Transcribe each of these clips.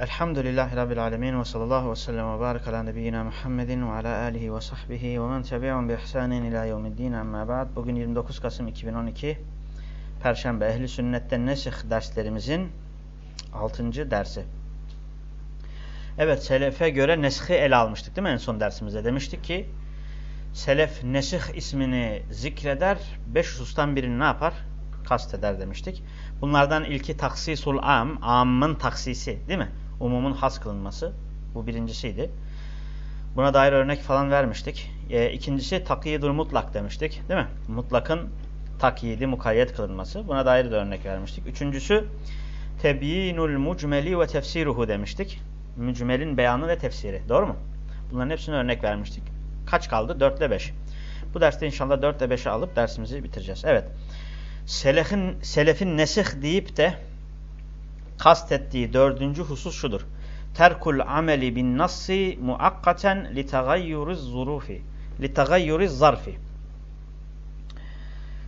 Elhamdülillahi Rabbil Alemin ve sallallahu ve sellem ve barik ala nebiyyina Muhammedin ve ala alihi ve sahbihi ve men tebi'un bi ihsanin ila yevmiddin amma ba'd. Bugün 29 Kasım 2012 Perşembe Ehli Sünnet'te Nesih derslerimizin 6. dersi. Evet Selef'e göre Nesih'i ele almıştık değil mi en son dersimizde? Demiştik ki Selef Nesih ismini zikreder, beş husustan birini ne yapar? Kasteder demiştik. Bunlardan ilki taksisul am, amın taksisi değil mi? Umumun has kılınması. Bu birincisiydi. Buna dair örnek falan vermiştik. E, ikincisi takiyidur mutlak demiştik. Değil mi? Mutlakın takyidi mukayyet kılınması. Buna dair de örnek vermiştik. Üçüncüsü tebyinul mucmeli ve tefsiruhu demiştik. Mücmelin beyanı ve tefsiri. Doğru mu? Bunların hepsine örnek vermiştik. Kaç kaldı? 4 ile 5. Bu derste inşallah 4 ile 5'e alıp dersimizi bitireceğiz. Evet. Selefin, selefin nesih deyip de kastettiği dördüncü husus şudur. Terkul ameli bin nassi muakkaten li tagayyuriz zurufi. Li tagayyuriz zarfi.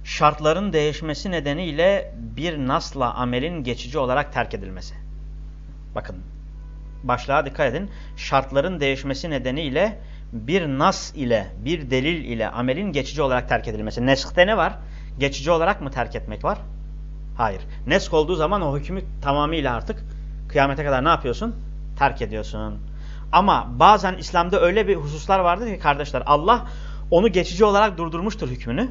Şartların değişmesi nedeniyle bir nasla amelin geçici olarak terk edilmesi. Bakın başlığa dikkat edin. Şartların değişmesi nedeniyle bir nas ile, bir delil ile amelin geçici olarak terk edilmesi. Neskte ne var? Geçici olarak mı terk etmek var? Hayır. Nesk olduğu zaman o hükmü tamamıyla artık kıyamete kadar ne yapıyorsun? Terk ediyorsun. Ama bazen İslam'da öyle bir hususlar vardır ki kardeşler Allah onu geçici olarak durdurmuştur hükmünü.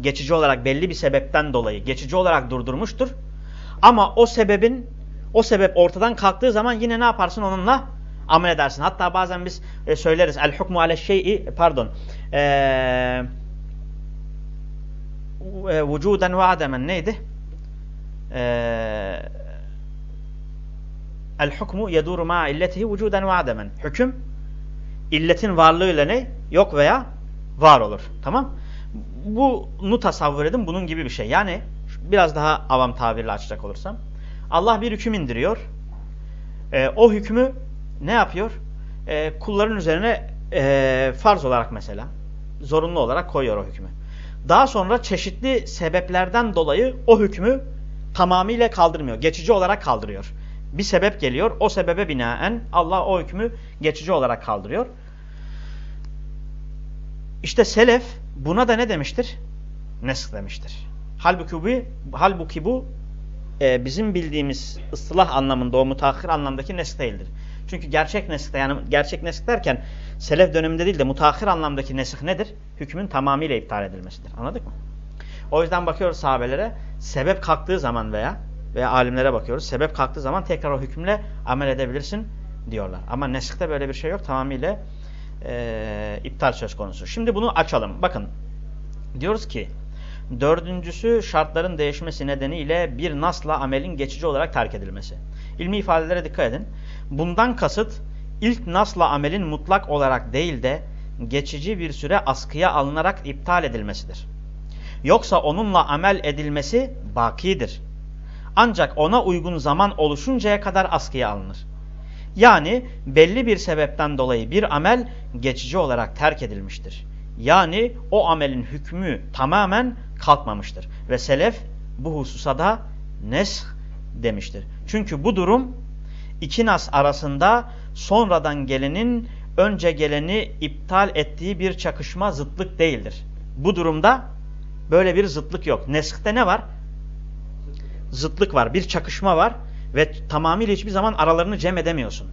Geçici olarak belli bir sebepten dolayı geçici olarak durdurmuştur. Ama o sebebin o sebep ortadan kalktığı zaman yine ne yaparsın onunla? Amel edersin. Hatta bazen biz e, söyleriz el hukmu ale şey'i pardon eee vücuden ve ademen neydi? Ee, el hukmu yeduru ma illetihi vücuden ve ademen. Hüküm illetin varlığıyla ne? Yok veya var olur. Tamam? Bunu tasavvur edin. Bunun gibi bir şey. Yani biraz daha avam tabirle açacak olursam. Allah bir hüküm indiriyor. E, o hükmü ne yapıyor? E, kulların üzerine e, farz olarak mesela zorunlu olarak koyuyor o hükmü. Daha sonra çeşitli sebeplerden dolayı o hükmü tamamıyla kaldırmıyor. Geçici olarak kaldırıyor. Bir sebep geliyor. O sebebe binaen Allah o hükmü geçici olarak kaldırıyor. İşte selef buna da ne demiştir? Nesk demiştir. Halbuki bu, halbuki bu e, bizim bildiğimiz ıslah anlamında o mutahhir anlamdaki nesk değildir. Çünkü gerçek nesk yani gerçek nesk derken selef döneminde değil de mutahhir anlamdaki nesih nedir? Hükmün tamamıyla iptal edilmesidir. Anladık mı? O yüzden bakıyoruz sahabelere sebep kalktığı zaman veya veya alimlere bakıyoruz. Sebep kalktığı zaman tekrar o hükümle amel edebilirsin diyorlar. Ama nesihte böyle bir şey yok. Tamamıyla e, iptal söz konusu. Şimdi bunu açalım. Bakın diyoruz ki dördüncüsü şartların değişmesi nedeniyle bir nasla amelin geçici olarak terk edilmesi. İlmi ifadelere dikkat edin. Bundan kasıt ilk nasla amelin mutlak olarak değil de geçici bir süre askıya alınarak iptal edilmesidir. Yoksa onunla amel edilmesi bakidir. Ancak ona uygun zaman oluşuncaya kadar askıya alınır. Yani belli bir sebepten dolayı bir amel geçici olarak terk edilmiştir. Yani o amelin hükmü tamamen kalkmamıştır. Ve selef bu hususa da nesh demiştir. Çünkü bu durum iki nas arasında sonradan gelenin önce geleni iptal ettiği bir çakışma zıtlık değildir. Bu durumda Böyle bir zıtlık yok. Neskte ne var? Zıtlık var. Bir çakışma var. Ve tamamıyla hiçbir zaman aralarını cem edemiyorsun.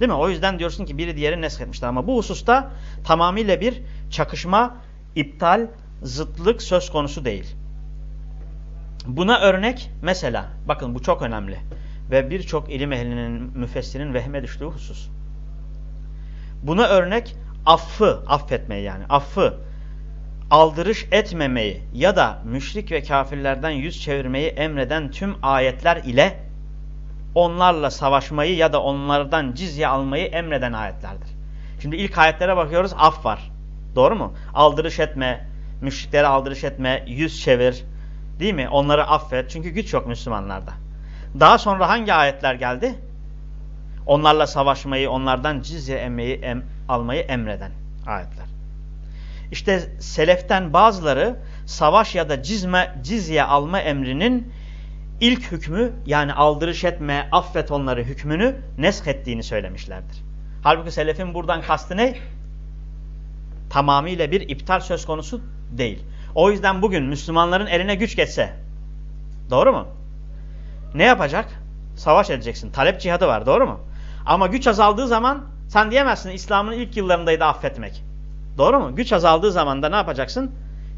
Değil mi? O yüzden diyorsun ki biri diğeri nesk etmiştir. Ama bu hususta tamamıyla bir çakışma, iptal, zıtlık söz konusu değil. Buna örnek mesela, bakın bu çok önemli. Ve birçok ilim ehlinin, müfessirin vehme düştüğü husus. Buna örnek affı, affetmeyi yani. Affı aldırış etmemeyi ya da müşrik ve kafirlerden yüz çevirmeyi emreden tüm ayetler ile onlarla savaşmayı ya da onlardan cizye almayı emreden ayetlerdir. Şimdi ilk ayetlere bakıyoruz af var. Doğru mu? Aldırış etme, müşriklere aldırış etme, yüz çevir. Değil mi? Onları affet. Çünkü güç yok Müslümanlarda. Daha sonra hangi ayetler geldi? Onlarla savaşmayı, onlardan cizye emmeyi, em, almayı emreden ayetler. İşte seleften bazıları savaş ya da cizme, cizye alma emrinin ilk hükmü yani aldırış etme, affet onları hükmünü nesk ettiğini söylemişlerdir. Halbuki selefin buradan kastı ne? Tamamıyla bir iptal söz konusu değil. O yüzden bugün Müslümanların eline güç geçse, doğru mu? Ne yapacak? Savaş edeceksin. Talep cihadı var, doğru mu? Ama güç azaldığı zaman sen diyemezsin İslam'ın ilk yıllarındaydı affetmek. Doğru mu? Güç azaldığı zaman da ne yapacaksın?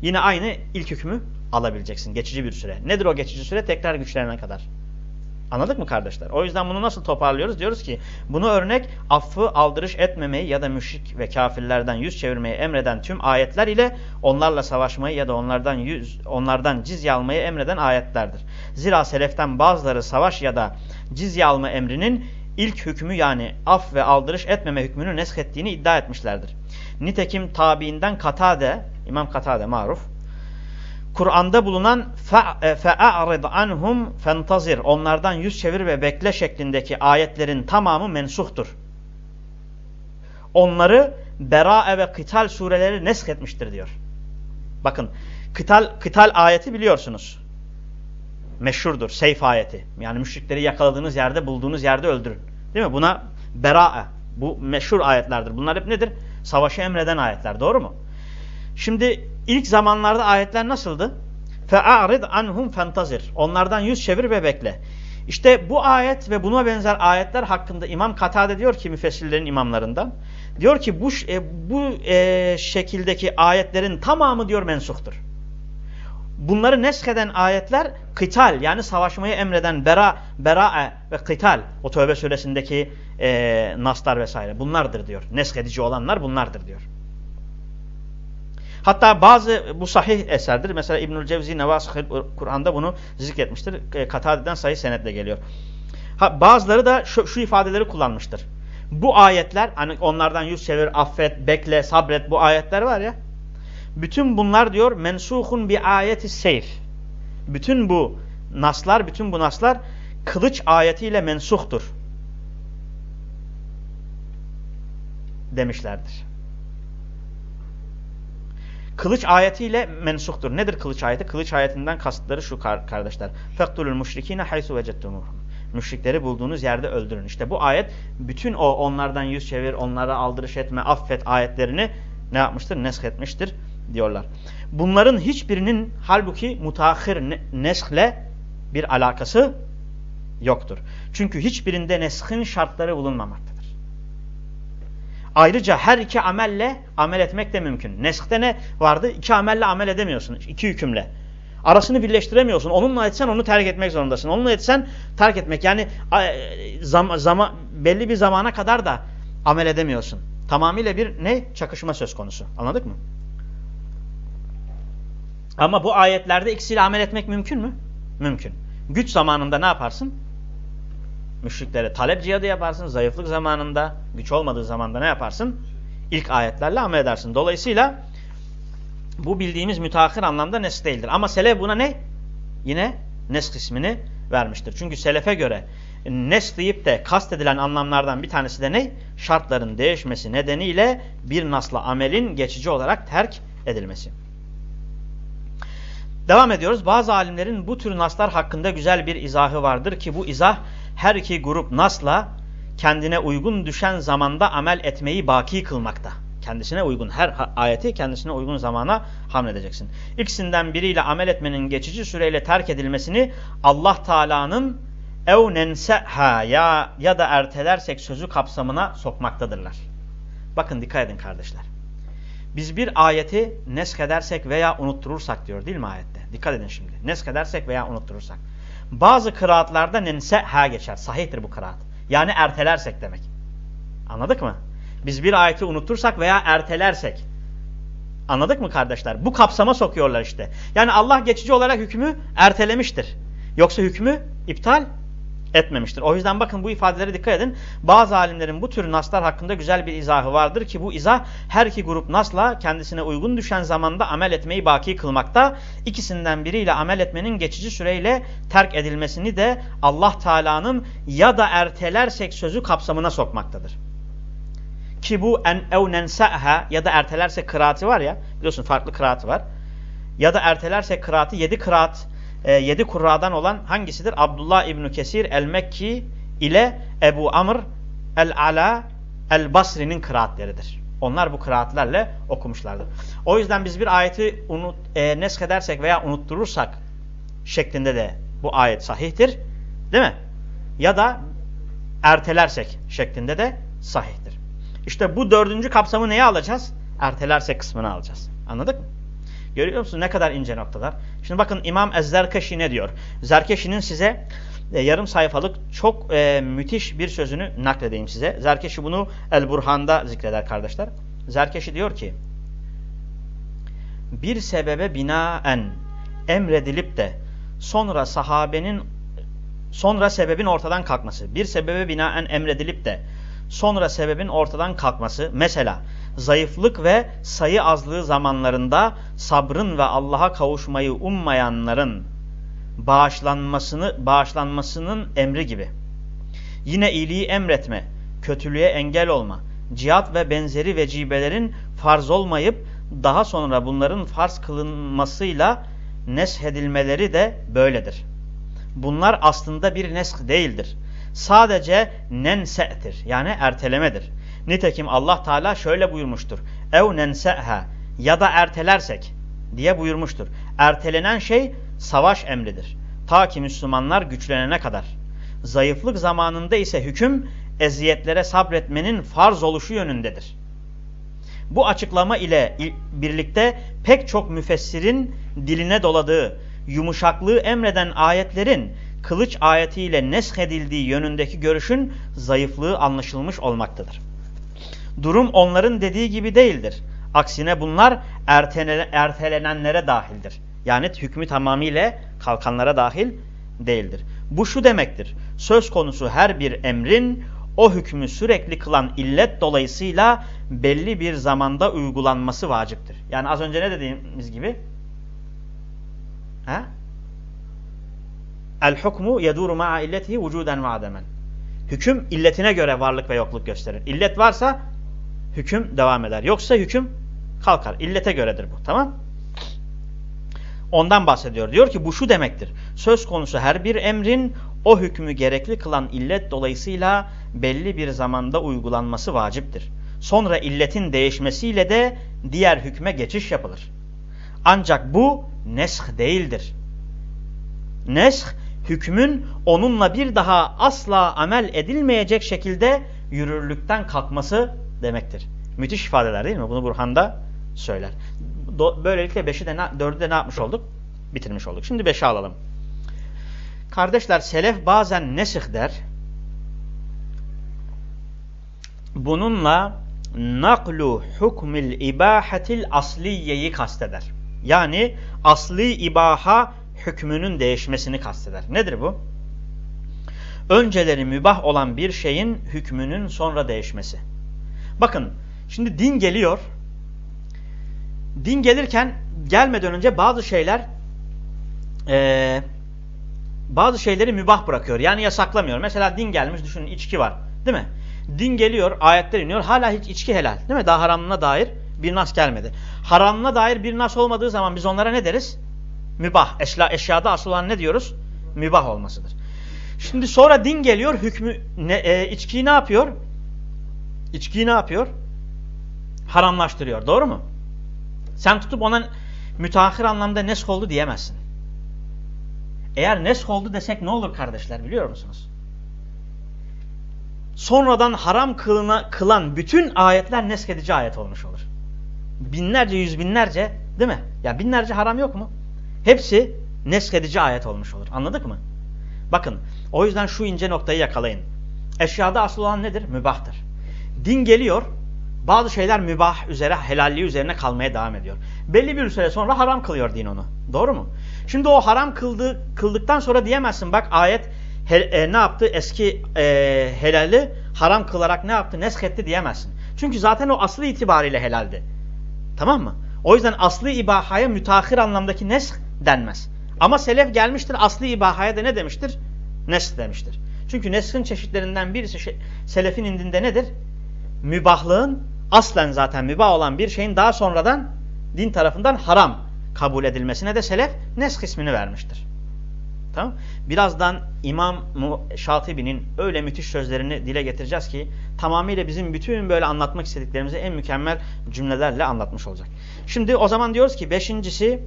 Yine aynı ilk hükmü alabileceksin geçici bir süre. Nedir o geçici süre? Tekrar güçlerine kadar. Anladık mı kardeşler? O yüzden bunu nasıl toparlıyoruz? Diyoruz ki bunu örnek affı aldırış etmemeyi ya da müşrik ve kafirlerden yüz çevirmeyi emreden tüm ayetler ile onlarla savaşmayı ya da onlardan yüz onlardan cizye almayı emreden ayetlerdir. Zira seleften bazıları savaş ya da cizye alma emrinin ilk hükmü yani af ve aldırış etmeme hükmünü nesk ettiğini iddia etmişlerdir. Nitekim tabiinden Katade, İmam Katade maruf, Kur'an'da bulunan fe'a'rid anhum fentazir onlardan yüz çevir ve bekle şeklindeki ayetlerin tamamı mensuhtur. Onları Bera'e ve Kıtal sureleri nesk etmiştir diyor. Bakın Kıtal, Kıtal ayeti biliyorsunuz. Meşhurdur. Seyf ayeti. Yani müşrikleri yakaladığınız yerde bulduğunuz yerde öldürün. Değil mi? Buna Bera'e. Bu meşhur ayetlerdir. Bunlar hep nedir? Savaşı emreden ayetler. Doğru mu? Şimdi ilk zamanlarda ayetler nasıldı? Fe'arid anhum fentazir. Onlardan yüz çevir ve bekle. İşte bu ayet ve buna benzer ayetler hakkında İmam Katade diyor ki müfessirlerin imamlarından. Diyor ki bu, e, bu e, şekildeki ayetlerin tamamı diyor mensuhtur. Bunları nesheden ayetler kıtal yani savaşmayı emreden bera, berae ve kıtal o tövbe suresindeki e, naslar vesaire bunlardır diyor. Neshedici olanlar bunlardır diyor. Hatta bazı bu sahih eserdir. Mesela İbnül Cevzi Nevasıh Kur'an'da bunu zikretmiştir. E, Katade'den sahih senetle geliyor. Ha, bazıları da şu, şu ifadeleri kullanmıştır. Bu ayetler hani onlardan yüz çevir, affet, bekle, sabret bu ayetler var ya. Bütün bunlar diyor mensuhun bir ayeti seyf. Bütün bu naslar, bütün bu naslar kılıç ayetiyle mensuhtur. Demişlerdir kılıç ayetiyle mensuktur. Nedir kılıç ayeti? Kılıç ayetinden kastları şu kardeşler. Fektulul müşrikine haysu vecettumuhum. Müşrikleri bulduğunuz yerde öldürün. İşte bu ayet bütün o onlardan yüz çevir, onlara aldırış etme, affet ayetlerini ne yapmıştır? Nesk etmiştir diyorlar. Bunların hiçbirinin halbuki mutahhir neshle bir alakası yoktur. Çünkü hiçbirinde neskin şartları bulunmamaktadır. Ayrıca her iki amelle amel etmek de mümkün. Neskte ne vardı? İki amelle amel edemiyorsun. İki hükümle. Arasını birleştiremiyorsun. Onunla etsen onu terk etmek zorundasın. Onunla etsen terk etmek. Yani zam, zama, belli bir zamana kadar da amel edemiyorsun. Tamamıyla bir ne? Çakışma söz konusu. Anladık mı? Ama bu ayetlerde ikisiyle amel etmek mümkün mü? Mümkün. Güç zamanında ne yaparsın? müşriklere talep cihadı yaparsın. Zayıflık zamanında, güç olmadığı zamanda ne yaparsın? İlk ayetlerle amel edersin. Dolayısıyla bu bildiğimiz müteahhir anlamda nesk değildir. Ama selef buna ne? Yine nesk ismini vermiştir. Çünkü selefe göre nesk deyip de kastedilen anlamlardan bir tanesi de ne? Şartların değişmesi nedeniyle bir nasla amelin geçici olarak terk edilmesi. Devam ediyoruz. Bazı alimlerin bu tür naslar hakkında güzel bir izahı vardır ki bu izah her iki grup nasla kendine uygun düşen zamanda amel etmeyi baki kılmakta. Kendisine uygun her ayeti kendisine uygun zamana hamledeceksin. İkisinden biriyle amel etmenin geçici süreyle terk edilmesini Allah Teala'nın ev nenseha ya ya da ertelersek sözü kapsamına sokmaktadırlar. Bakın dikkat edin kardeşler. Biz bir ayeti nesk edersek veya unutturursak diyor değil mi ayette? Dikkat edin şimdi. Nesk edersek veya unutturursak. Bazı kıraatlarda nenseha geçer. Sahihtir bu kıraat. Yani ertelersek demek. Anladık mı? Biz bir ayeti unutursak veya ertelersek. Anladık mı kardeşler? Bu kapsama sokuyorlar işte. Yani Allah geçici olarak hükmü ertelemiştir. Yoksa hükmü iptal etmemiştir. O yüzden bakın bu ifadelere dikkat edin. Bazı alimlerin bu tür naslar hakkında güzel bir izahı vardır ki bu izah her iki grup nasla kendisine uygun düşen zamanda amel etmeyi baki kılmakta. İkisinden biriyle amel etmenin geçici süreyle terk edilmesini de Allah Teala'nın ya da ertelersek sözü kapsamına sokmaktadır. Ki bu en ev nenseha ya da ertelersek kıraati var ya biliyorsun farklı kıraatı var. Ya da ertelersek kıraati yedi kıraat e, yedi kurradan olan hangisidir? Abdullah İbni Kesir el-Mekki ile Ebu Amr el-Ala el-Basri'nin kıraatleridir. Onlar bu kıraatlerle okumuşlardır. O yüzden biz bir ayeti unut, e, nesk edersek veya unutturursak şeklinde de bu ayet sahihtir. Değil mi? Ya da ertelersek şeklinde de sahihtir. İşte bu dördüncü kapsamı neye alacağız? Ertelersek kısmını alacağız. Anladık mı? Görüyor musunuz ne kadar ince noktalar? Şimdi bakın İmam Ezzerkeşi ne diyor? Zerkeşi'nin size e, yarım sayfalık çok e, müthiş bir sözünü nakledeyim size. Zerkeşi bunu El Burhan'da zikreder kardeşler. Zerkeşi diyor ki bir sebebe binaen emredilip de sonra sahabenin sonra sebebin ortadan kalkması. Bir sebebe binaen emredilip de sonra sebebin ortadan kalkması. Mesela zayıflık ve sayı azlığı zamanlarında sabrın ve Allah'a kavuşmayı ummayanların bağışlanmasını bağışlanmasının emri gibi. Yine iyiliği emretme, kötülüğe engel olma, cihat ve benzeri vecibelerin farz olmayıp daha sonra bunların farz kılınmasıyla neshedilmeleri de böyledir. Bunlar aslında bir nesk değildir. Sadece nense'tir yani ertelemedir. Nitekim Allah Teala şöyle buyurmuştur. Ev nense'ha ya da ertelersek diye buyurmuştur. Ertelenen şey savaş emridir. Ta ki Müslümanlar güçlenene kadar. Zayıflık zamanında ise hüküm eziyetlere sabretmenin farz oluşu yönündedir. Bu açıklama ile birlikte pek çok müfessirin diline doladığı yumuşaklığı emreden ayetlerin kılıç ayetiyle nesk edildiği yönündeki görüşün zayıflığı anlaşılmış olmaktadır. Durum onların dediği gibi değildir. Aksine bunlar ertelenenlere dahildir. Yani hükmü tamamıyla kalkanlara dahil değildir. Bu şu demektir. Söz konusu her bir emrin o hükmü sürekli kılan illet dolayısıyla belli bir zamanda uygulanması vaciptir. Yani az önce ne dediğimiz gibi El hukmu yeduru ma'a illetihi vücuden ve. Hüküm illetine göre varlık ve yokluk gösterir. İllet varsa hüküm devam eder. Yoksa hüküm kalkar. İllete göredir bu. Tamam? Ondan bahsediyor. Diyor ki bu şu demektir. Söz konusu her bir emrin o hükmü gerekli kılan illet dolayısıyla belli bir zamanda uygulanması vaciptir. Sonra illetin değişmesiyle de diğer hükme geçiş yapılır. Ancak bu nesh değildir. Nesh hükmün onunla bir daha asla amel edilmeyecek şekilde yürürlükten kalkması demektir. Müthiş ifadeler değil mi? Bunu Burhan'da söyler. Böylelikle 5'i de 4'ü de ne yapmış olduk? Bitirmiş olduk. Şimdi 5'i alalım. Kardeşler selef bazen nesih der. Bununla naklu hukmil ibahatil asliyeyi kasteder. Yani asli ibaha hükmünün değişmesini kasteder. Nedir bu? Önceleri mübah olan bir şeyin hükmünün sonra değişmesi. Bakın şimdi din geliyor. Din gelirken gelmeden önce bazı şeyler e, bazı şeyleri mübah bırakıyor. Yani yasaklamıyor. Mesela din gelmiş düşünün içki var. Değil mi? Din geliyor ayetler iniyor hala hiç içki helal. Değil mi? Daha haramlığına dair bir nas gelmedi. Haramlığına dair bir nas olmadığı zaman biz onlara ne deriz? Mübah. Eşla, eşyada asıl olan ne diyoruz? Mübah olmasıdır. Şimdi sonra din geliyor hükmü ne, e, içkiyi ne yapıyor? İçkiyi ne yapıyor? Haramlaştırıyor. Doğru mu? Sen tutup ona müteahhir anlamda nesk oldu diyemezsin. Eğer nesk oldu desek ne olur kardeşler biliyor musunuz? Sonradan haram kılına, kılan bütün ayetler nesk edici ayet olmuş olur. Binlerce, yüz binlerce değil mi? Ya binlerce haram yok mu? Hepsi nesk edici ayet olmuş olur. Anladık mı? Bakın o yüzden şu ince noktayı yakalayın. Eşyada asıl olan nedir? Mübahtır. Din geliyor bazı şeyler mübah üzere, helalliği üzerine kalmaya devam ediyor. Belli bir süre sonra haram kılıyor din onu. Doğru mu? Şimdi o haram kıldı, kıldıktan sonra diyemezsin bak ayet he, e, ne yaptı? Eski e, helali haram kılarak ne yaptı? Nesk etti diyemezsin. Çünkü zaten o aslı itibariyle helaldi. Tamam mı? O yüzden aslı ibahaya müteahhir anlamdaki nesk denmez. Ama selef gelmiştir aslı ibahaya da ne demiştir? Nesk demiştir. Çünkü neskin çeşitlerinden birisi şey, selefin indinde nedir? Mübahlığın aslen zaten mübah olan bir şeyin daha sonradan din tarafından haram kabul edilmesine de selef nesk ismini vermiştir. Tamam Birazdan İmam Şatibi'nin öyle müthiş sözlerini dile getireceğiz ki tamamıyla bizim bütün böyle anlatmak istediklerimizi en mükemmel cümlelerle anlatmış olacak. Şimdi o zaman diyoruz ki beşincisi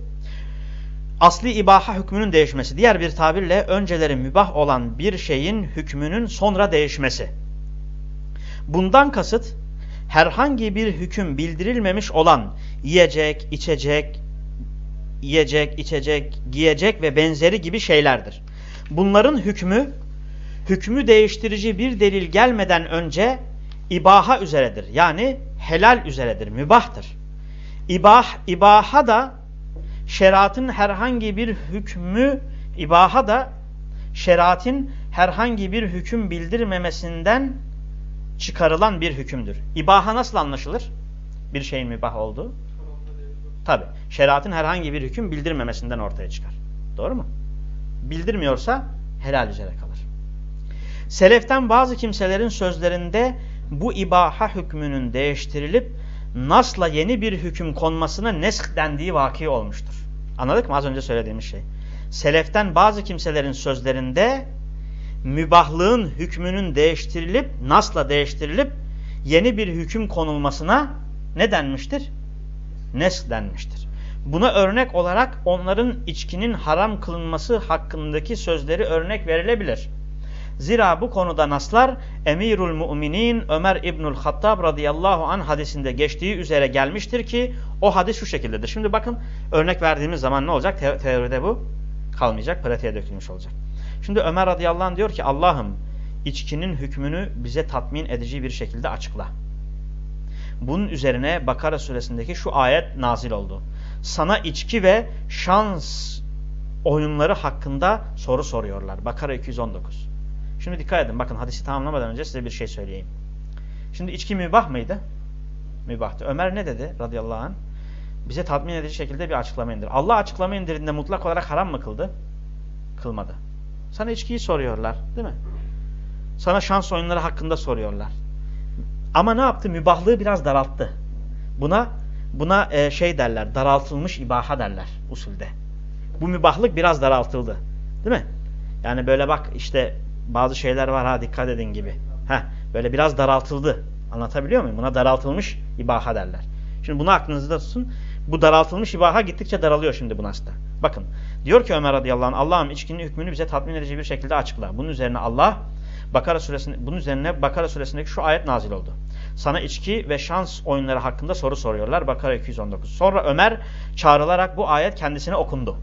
asli ibaha hükmünün değişmesi. Diğer bir tabirle önceleri mübah olan bir şeyin hükmünün sonra değişmesi. Bundan kasıt herhangi bir hüküm bildirilmemiş olan yiyecek, içecek, yiyecek, içecek, giyecek ve benzeri gibi şeylerdir. Bunların hükmü, hükmü değiştirici bir delil gelmeden önce ibaha üzeredir. Yani helal üzeredir, mübahtır. İbah, ibaha da şeriatın herhangi bir hükmü, ibaha da şeriatın herhangi bir hüküm bildirmemesinden çıkarılan bir hükümdür. İbaha nasıl anlaşılır? Bir şeyin mübah olduğu. Tabi. Şeriatın herhangi bir hüküm bildirmemesinden ortaya çıkar. Doğru mu? Bildirmiyorsa helal üzere kalır. Seleften bazı kimselerin sözlerinde bu ibaha hükmünün değiştirilip nasla yeni bir hüküm konmasına nesk dendiği vaki olmuştur. Anladık mı az önce söylediğimiz şey? Seleften bazı kimselerin sözlerinde mübahlığın hükmünün değiştirilip, nasla değiştirilip yeni bir hüküm konulmasına ne denmiştir? Nesk denmiştir. Buna örnek olarak onların içkinin haram kılınması hakkındaki sözleri örnek verilebilir. Zira bu konuda naslar Emirul Müminin Ömer İbnül Hattab radıyallahu an hadisinde geçtiği üzere gelmiştir ki o hadis şu şekildedir. Şimdi bakın örnek verdiğimiz zaman ne olacak? Te teoride bu kalmayacak, pratiğe dökülmüş olacak. Şimdi Ömer radıyallahu anh diyor ki Allah'ım içkinin hükmünü bize tatmin edici bir şekilde açıkla. Bunun üzerine Bakara suresindeki şu ayet nazil oldu. Sana içki ve şans oyunları hakkında soru soruyorlar. Bakara 219. Şimdi dikkat edin. Bakın hadisi tamamlamadan önce size bir şey söyleyeyim. Şimdi içki mübah mıydı? Mübahtı. Ömer ne dedi radıyallahu anh? Bize tatmin edici şekilde bir açıklama indir. Allah açıklama indirdiğinde mutlak olarak haram mı kıldı? Kılmadı. Sana içkiyi soruyorlar değil mi? Sana şans oyunları hakkında soruyorlar. Ama ne yaptı? Mübahlığı biraz daralttı. Buna buna e, şey derler, daraltılmış ibaha derler usulde. Bu mübahlık biraz daraltıldı. Değil mi? Yani böyle bak işte bazı şeyler var ha dikkat edin gibi. Heh, böyle biraz daraltıldı. Anlatabiliyor muyum? Buna daraltılmış ibaha derler. Şimdi bunu aklınızda tutun. Bu daraltılmış ibaha gittikçe daralıyor şimdi bu nasda. Bakın diyor ki Ömer radıyallahu anh Allah'ım içkinin hükmünü bize tatmin edici bir şekilde açıkla. Bunun üzerine Allah Bakara suresinde bunun üzerine Bakara suresindeki şu ayet nazil oldu. Sana içki ve şans oyunları hakkında soru soruyorlar. Bakara 219. Sonra Ömer çağrılarak bu ayet kendisine okundu.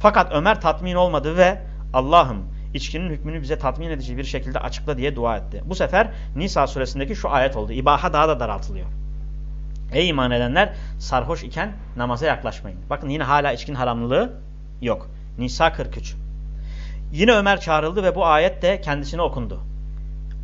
Fakat Ömer tatmin olmadı ve Allah'ım içkinin hükmünü bize tatmin edici bir şekilde açıkla diye dua etti. Bu sefer Nisa suresindeki şu ayet oldu. İbaha daha da daraltılıyor. Ey iman edenler sarhoş iken namaza yaklaşmayın. Bakın yine hala içkin haramlılığı yok. Nisa 43. Yine Ömer çağrıldı ve bu ayet de kendisine okundu.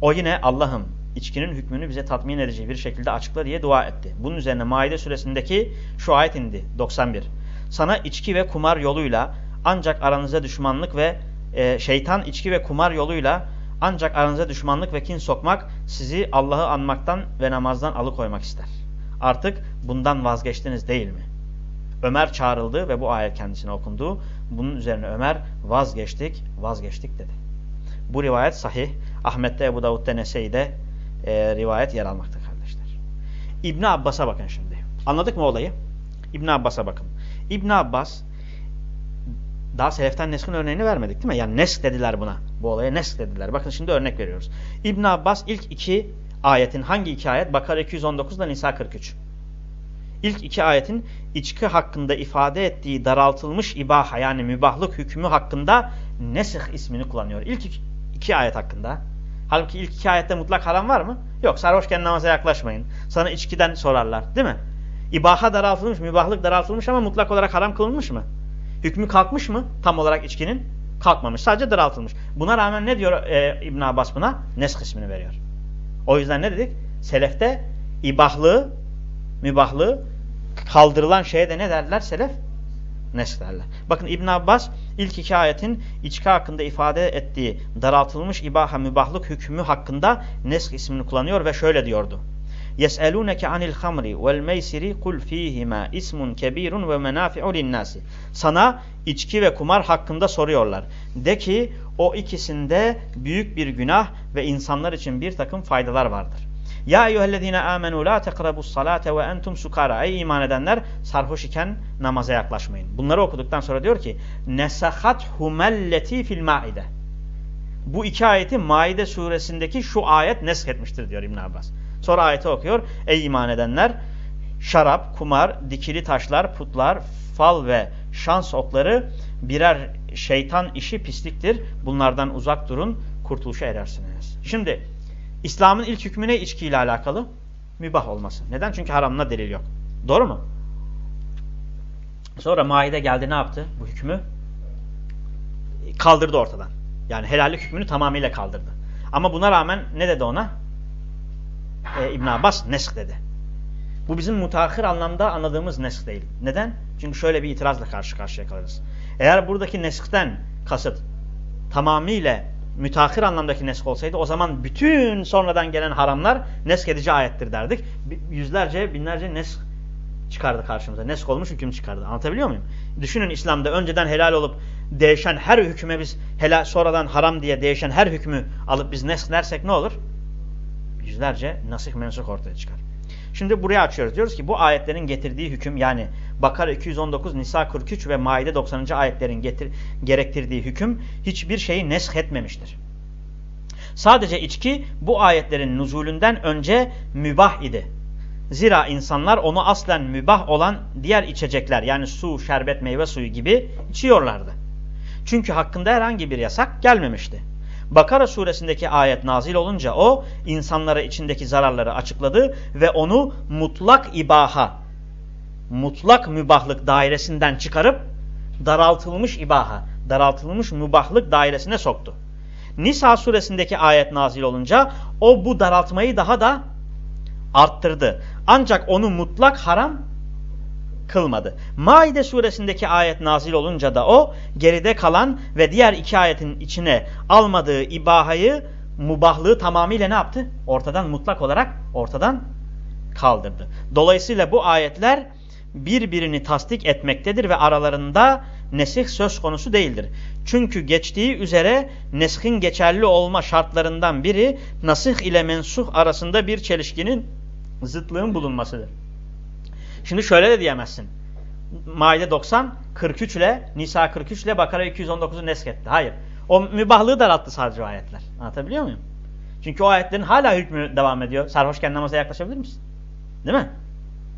O yine Allah'ım içkinin hükmünü bize tatmin edici bir şekilde açıkla diye dua etti. Bunun üzerine Maide suresindeki şu ayet indi 91. Sana içki ve kumar yoluyla ancak aranıza düşmanlık ve e, şeytan içki ve kumar yoluyla ancak aranıza düşmanlık ve kin sokmak sizi Allah'ı anmaktan ve namazdan alıkoymak ister. Artık bundan vazgeçtiniz değil mi? Ömer çağrıldı ve bu ayet kendisine okundu. Bunun üzerine Ömer vazgeçtik, vazgeçtik dedi. Bu rivayet sahih. Ahmet'te, Ebu Davud'da, Nese'de e, rivayet yer almakta kardeşler. İbn Abbas'a bakın şimdi. Anladık mı olayı? İbn Abbas'a bakın. İbn Abbas daha seleften neskin örneğini vermedik değil mi? Yani nesk dediler buna. Bu olaya nesk dediler. Bakın şimdi örnek veriyoruz. İbn Abbas ilk iki ayetin hangi iki ayet? Bakara 219 ile Nisa 43. İlk iki ayetin içki hakkında ifade ettiği daraltılmış ibaha yani mübahlık hükmü hakkında nesih ismini kullanıyor. İlk iki, iki ayet hakkında. Halbuki ilk iki ayette mutlak haram var mı? Yok sarhoşken namaza yaklaşmayın. Sana içkiden sorarlar değil mi? İbaha daraltılmış, mübahlık daraltılmış ama mutlak olarak haram kılınmış mı? Hükmü kalkmış mı tam olarak içkinin? Kalkmamış. Sadece daraltılmış. Buna rağmen ne diyor e, İbn Abbas buna? Nesk ismini veriyor. O yüzden ne dedik? Selefte ibahlığı, mübahlığı kaldırılan şeye de ne derler selef? Nesk derler. Bakın İbn Abbas ilk iki ayetin içki hakkında ifade ettiği daraltılmış ibaha mübahlık hükmü hakkında nesk ismini kullanıyor ve şöyle diyordu. Yes'elûneke anil hamri vel meysiri kul fîhima ismun kebirun ve menafi'u linnâsi. Sana içki ve kumar hakkında soruyorlar. De ki o ikisinde büyük bir günah ve insanlar için bir takım faydalar vardır. Ya eyyühellezine amenu la tekrabus salate ve entum sukara. Ey iman edenler sarhoş iken namaza yaklaşmayın. Bunları okuduktan sonra diyor ki nesahat humelleti fil maide. Bu iki ayeti Maide suresindeki şu ayet nesk etmiştir diyor İbn Abbas. Sonra ayeti okuyor. Ey iman edenler şarap, kumar, dikili taşlar, putlar, fal ve şans okları birer şeytan işi pisliktir. Bunlardan uzak durun, kurtuluşa erersiniz. Şimdi İslam'ın ilk hükmü ne içkiyle alakalı? Mübah olması. Neden? Çünkü haramına delil yok. Doğru mu? Sonra Maide geldi ne yaptı bu hükmü? Kaldırdı ortadan. Yani helallik hükmünü tamamıyla kaldırdı. Ama buna rağmen ne dedi ona? Ee, İbn Abbas nesk dedi. Bu bizim mutahhir anlamda anladığımız nesk değil. Neden? Çünkü şöyle bir itirazla karşı karşıya kalırız. Eğer buradaki neskten kasıt tamamıyla müteahhir anlamdaki nesk olsaydı o zaman bütün sonradan gelen haramlar nesk edici ayettir derdik. Yüzlerce, binlerce nesk çıkardı karşımıza. Nesk olmuş hüküm çıkardı. Anlatabiliyor muyum? Düşünün İslam'da önceden helal olup değişen her hüküme biz helal sonradan haram diye değişen her hükmü alıp biz nesk dersek ne olur? Yüzlerce nasih mensuh ortaya çıkar. Şimdi buraya açıyoruz. Diyoruz ki bu ayetlerin getirdiği hüküm yani Bakara 219, Nisa 43 ve Maide 90. ayetlerin getir, gerektirdiği hüküm hiçbir şeyi nesk etmemiştir. Sadece içki bu ayetlerin nuzulünden önce mübah idi. Zira insanlar onu aslen mübah olan diğer içecekler yani su, şerbet, meyve suyu gibi içiyorlardı. Çünkü hakkında herhangi bir yasak gelmemişti. Bakara suresindeki ayet nazil olunca o insanlara içindeki zararları açıkladı ve onu mutlak ibaha, mutlak mübahlık dairesinden çıkarıp daraltılmış ibaha, daraltılmış mübahlık dairesine soktu. Nisa suresindeki ayet nazil olunca o bu daraltmayı daha da arttırdı. Ancak onu mutlak haram kılmadı. Maide suresindeki ayet nazil olunca da o geride kalan ve diğer iki ayetin içine almadığı ibahayı, mubahlığı tamamıyla ne yaptı? Ortadan mutlak olarak ortadan kaldırdı. Dolayısıyla bu ayetler birbirini tasdik etmektedir ve aralarında nesih söz konusu değildir. Çünkü geçtiği üzere neshin geçerli olma şartlarından biri nasih ile mensuh arasında bir çelişkinin zıtlığın bulunmasıdır. Şimdi şöyle de diyemezsin. Maide 90, 43 ile Nisa 43 ile Bakara 219'u nesketti. Hayır. O mübahlığı daralttı sadece o ayetler. Anlatabiliyor muyum? Çünkü o ayetlerin hala hükmü devam ediyor. Sarhoşken namaza yaklaşabilir misin? Değil mi?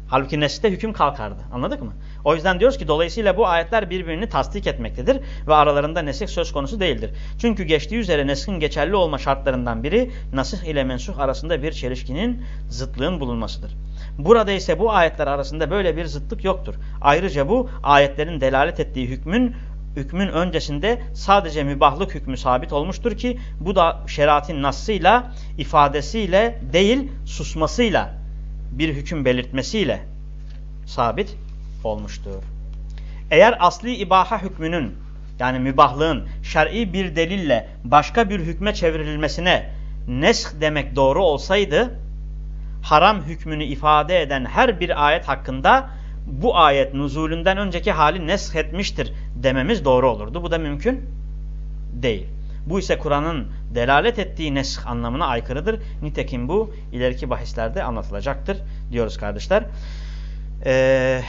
Halbuki nesite hüküm kalkardı. Anladık mı? O yüzden diyoruz ki dolayısıyla bu ayetler birbirini tasdik etmektedir ve aralarında nesih söz konusu değildir. Çünkü geçtiği üzere neskin geçerli olma şartlarından biri nasih ile mensuh arasında bir çelişkinin zıtlığın bulunmasıdır. Burada ise bu ayetler arasında böyle bir zıtlık yoktur. Ayrıca bu ayetlerin delalet ettiği hükmün hükmün öncesinde sadece mübahlık hükmü sabit olmuştur ki bu da şeriatin nasıyla, ifadesiyle değil susmasıyla bir hüküm belirtmesiyle sabit olmuştur. Eğer asli ibaha hükmünün yani mübahlığın şer'i bir delille başka bir hükme çevrilmesine nesk demek doğru olsaydı haram hükmünü ifade eden her bir ayet hakkında bu ayet nuzulünden önceki hali nesk etmiştir dememiz doğru olurdu. Bu da mümkün değil. Bu ise Kur'an'ın delalet ettiği nesk anlamına aykırıdır. Nitekim bu ileriki bahislerde anlatılacaktır diyoruz kardeşler. Ee,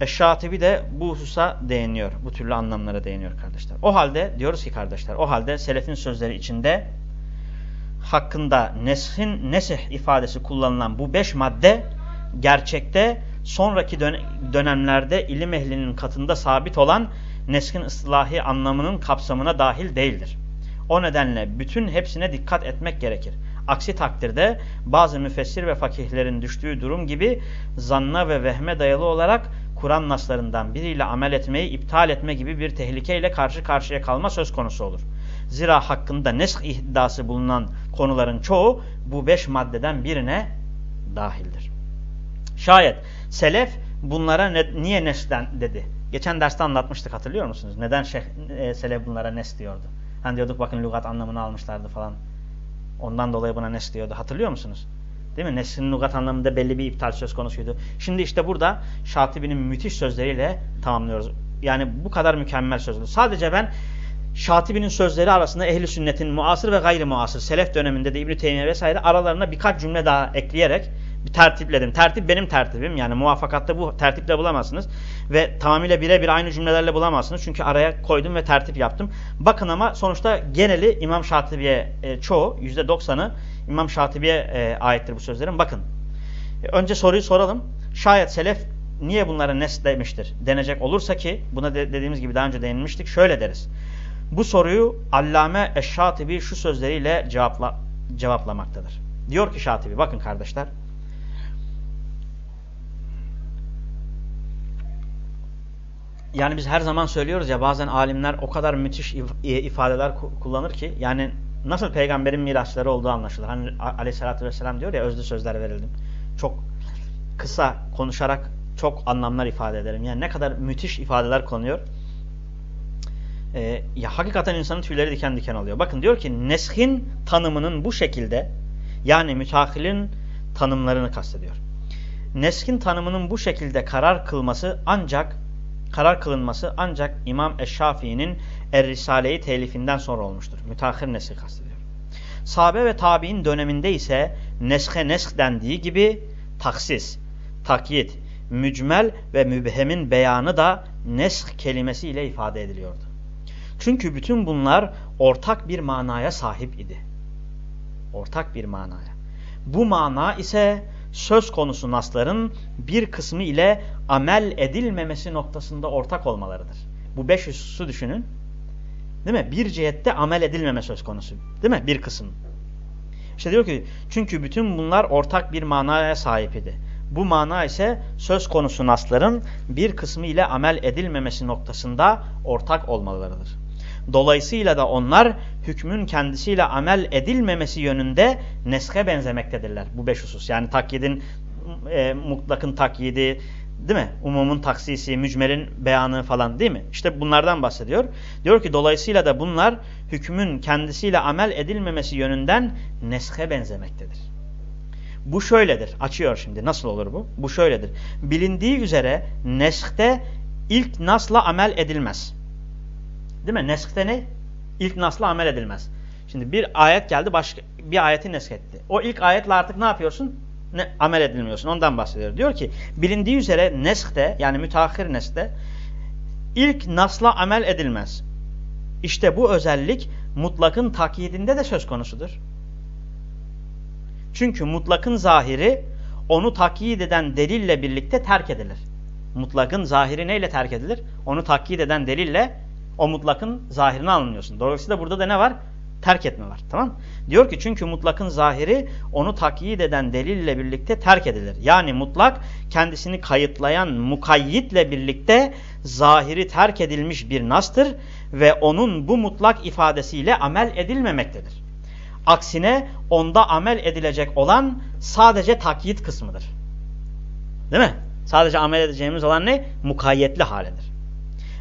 Eşşatibi de bu hususa değiniyor. Bu türlü anlamlara değiniyor kardeşler. O halde diyoruz ki kardeşler o halde selefin sözleri içinde hakkında neshin nesih ifadesi kullanılan bu beş madde gerçekte sonraki dön dönemlerde ilim ehlinin katında sabit olan neskin ıslahi anlamının kapsamına dahil değildir. O nedenle bütün hepsine dikkat etmek gerekir. Aksi takdirde bazı müfessir ve fakihlerin düştüğü durum gibi zanna ve vehme dayalı olarak Kur'an naslarından biriyle amel etmeyi iptal etme gibi bir tehlikeyle karşı karşıya kalma söz konusu olur. Zira hakkında nesk iddiası bulunan konuların çoğu bu beş maddeden birine dahildir. Şayet selef bunlara ne, niye nesden dedi? Geçen derste anlatmıştık hatırlıyor musunuz? Neden şeyh, e, selef bunlara nes diyordu? Hani diyorduk bakın lügat anlamını almışlardı falan. Ondan dolayı buna nes diyordu. Hatırlıyor musunuz? Değil mi? Neslin lugat anlamında belli bir iptal söz konusuydu. Şimdi işte burada Şatibi'nin müthiş sözleriyle tamamlıyoruz. Yani bu kadar mükemmel sözler. Sadece ben Şatibi'nin sözleri arasında ehli sünnetin muasır ve gayri muasır, selef döneminde de İbn-i Teymiye vesaire aralarına birkaç cümle daha ekleyerek bir tertipledim. Tertip benim tertibim. Yani muvaffakatta bu tertiple bulamazsınız. Ve tamamıyla birebir aynı cümlelerle bulamazsınız. Çünkü araya koydum ve tertip yaptım. Bakın ama sonuçta geneli İmam Şatibi'ye e, çoğu, %90'ı İmam Şatibi'ye e, aittir bu sözlerin. Bakın. E, önce soruyu soralım. Şayet selef niye bunlara nes demiştir denecek olursa ki buna de, dediğimiz gibi daha önce değinmiştik. Şöyle deriz. Bu soruyu Allame Eşşatibi şu sözleriyle cevapla, cevaplamaktadır. Diyor ki Şatibi bakın kardeşler. Yani biz her zaman söylüyoruz ya bazen alimler o kadar müthiş ifadeler kullanır ki yani nasıl peygamberin mirasları olduğu anlaşılır. Hani aleyhissalatü vesselam diyor ya özlü sözler verildim. Çok kısa konuşarak çok anlamlar ifade ederim. Yani ne kadar müthiş ifadeler kullanıyor. Ee, ya hakikaten insanın tüyleri diken diken oluyor. Bakın diyor ki neshin tanımının bu şekilde yani müteahhilin tanımlarını kastediyor. Neskin tanımının bu şekilde karar kılması ancak karar kılınması ancak İmam Eşşafii'nin Er-Risale-i telifinden sonra olmuştur. Müteahhir neski kastediyor. Sahabe ve tabi'in döneminde ise neske nesk dendiği gibi taksis, takyit, mücmel ve mübhemin beyanı da nesk kelimesiyle ifade ediliyordu. Çünkü bütün bunlar ortak bir manaya sahip idi. Ortak bir manaya. Bu mana ise söz konusu nasların bir kısmı ile amel edilmemesi noktasında ortak olmalarıdır. Bu beş hususu düşünün. Değil mi? Bir cihette amel edilmeme söz konusu. Değil mi? Bir kısım. İşte diyor ki çünkü bütün bunlar ortak bir manaya sahip idi. Bu mana ise söz konusu nasların bir kısmı ile amel edilmemesi noktasında ortak olmalarıdır. Dolayısıyla da onlar hükmün kendisiyle amel edilmemesi yönünde neske benzemektedirler. Bu beş husus. Yani takyidin, e, mutlakın takyidi, değil mi? Umumun taksisi, mücmelin beyanı falan değil mi? İşte bunlardan bahsediyor. Diyor ki dolayısıyla da bunlar hükmün kendisiyle amel edilmemesi yönünden neske benzemektedir. Bu şöyledir. Açıyor şimdi. Nasıl olur bu? Bu şöyledir. Bilindiği üzere neskte ilk nasla amel edilmez. Değil mi? Neskte ne? İlk nasla amel edilmez. Şimdi bir ayet geldi başka bir ayeti nesketti. O ilk ayetle artık ne yapıyorsun? Ne, amel edilmiyorsun. Ondan bahsediyor. Diyor ki bilindiği üzere neskte yani müteahhir neskte ilk nasla amel edilmez. İşte bu özellik mutlakın takyidinde de söz konusudur. Çünkü mutlakın zahiri onu takyid eden delille birlikte terk edilir. Mutlakın zahiri neyle terk edilir? Onu takyid eden delille o mutlakın zahirini anlıyorsun. Dolayısıyla burada da ne var? Terk etme var. Tamam Diyor ki çünkü mutlakın zahiri onu takyid eden delille birlikte terk edilir. Yani mutlak kendisini kayıtlayan mukayyitle birlikte zahiri terk edilmiş bir nastır ve onun bu mutlak ifadesiyle amel edilmemektedir. Aksine onda amel edilecek olan sadece takyit kısmıdır. Değil mi? Sadece amel edeceğimiz olan ne? Mukayyetli haledir.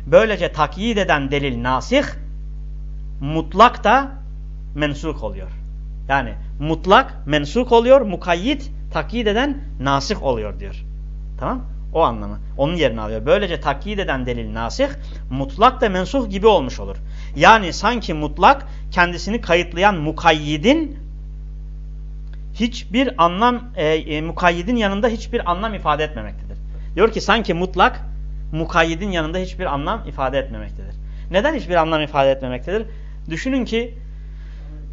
Böylece takyit eden delil nasih, mutlak da mensuk oluyor. Yani mutlak mensuk oluyor, mukayyit takyit eden nasih oluyor diyor. Tamam? O anlamı. Onun yerini alıyor. Böylece takyit eden delil nasih, mutlak da mensuh gibi olmuş olur. Yani sanki mutlak kendisini kayıtlayan mukayyidin hiçbir anlam, e, e, mukayyidin yanında hiçbir anlam ifade etmemektedir. Diyor ki sanki mutlak mukayyidin yanında hiçbir anlam ifade etmemektedir. Neden hiçbir anlam ifade etmemektedir? Düşünün ki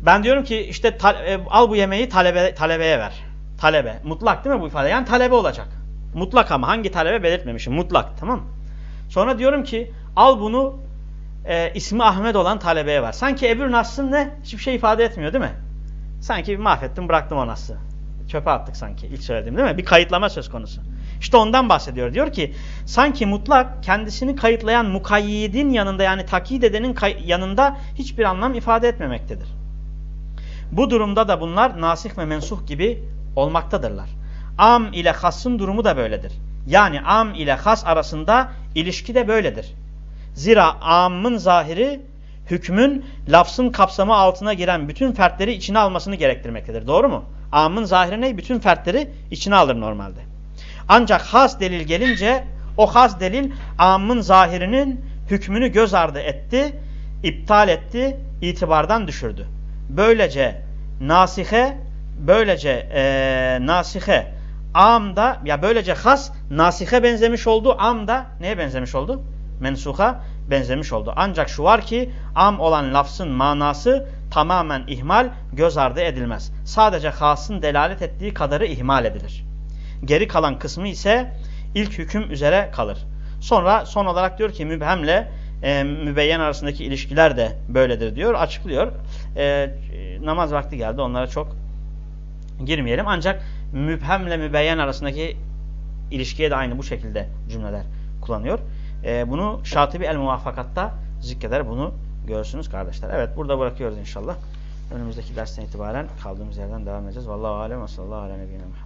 ben diyorum ki işte e, al bu yemeği talebe, talebeye ver. Talebe. Mutlak değil mi bu ifade? Yani talebe olacak. Mutlak ama hangi talebe belirtmemişim. Mutlak tamam Sonra diyorum ki al bunu e, ismi Ahmet olan talebeye ver. Sanki Ebru Nasr'ın ne? Hiçbir şey ifade etmiyor değil mi? Sanki mahvettim bıraktım o Nasr'ı. Çöpe attık sanki ilk söylediğim değil mi? Bir kayıtlama söz konusu. İşte ondan bahsediyor. Diyor ki sanki mutlak kendisini kayıtlayan mukayyidin yanında yani takyid edenin yanında hiçbir anlam ifade etmemektedir. Bu durumda da bunlar nasih ve mensuh gibi olmaktadırlar. Am ile hasın durumu da böyledir. Yani am ile has arasında ilişki de böyledir. Zira amın zahiri hükmün lafzın kapsamı altına giren bütün fertleri içine almasını gerektirmektedir. Doğru mu? Amın zahiri ne? Bütün fertleri içine alır normalde. Ancak has delil gelince o has delil amın zahirinin hükmünü göz ardı etti, iptal etti, itibardan düşürdü. Böylece nasihe, böylece e, nasihe amda ya böylece has nasihe benzemiş oldu, am da neye benzemiş oldu? Mensuha benzemiş oldu. Ancak şu var ki am olan lafzın manası tamamen ihmal, göz ardı edilmez. Sadece hasın delalet ettiği kadarı ihmal edilir. Geri kalan kısmı ise ilk hüküm üzere kalır. Sonra son olarak diyor ki mübhemle e, mübeyyen arasındaki ilişkiler de böyledir diyor. Açıklıyor. E, namaz vakti geldi. Onlara çok girmeyelim. Ancak mübhemle mübeyyen arasındaki ilişkiye de aynı bu şekilde cümleler kullanıyor. E, bunu Şatibi el-Muvafakat'ta zikreder. Bunu görsünüz kardeşler. Evet burada bırakıyoruz inşallah. Önümüzdeki dersten itibaren kaldığımız yerden devam edeceğiz. Vallahu alem ve sallallahu aleyhi ve.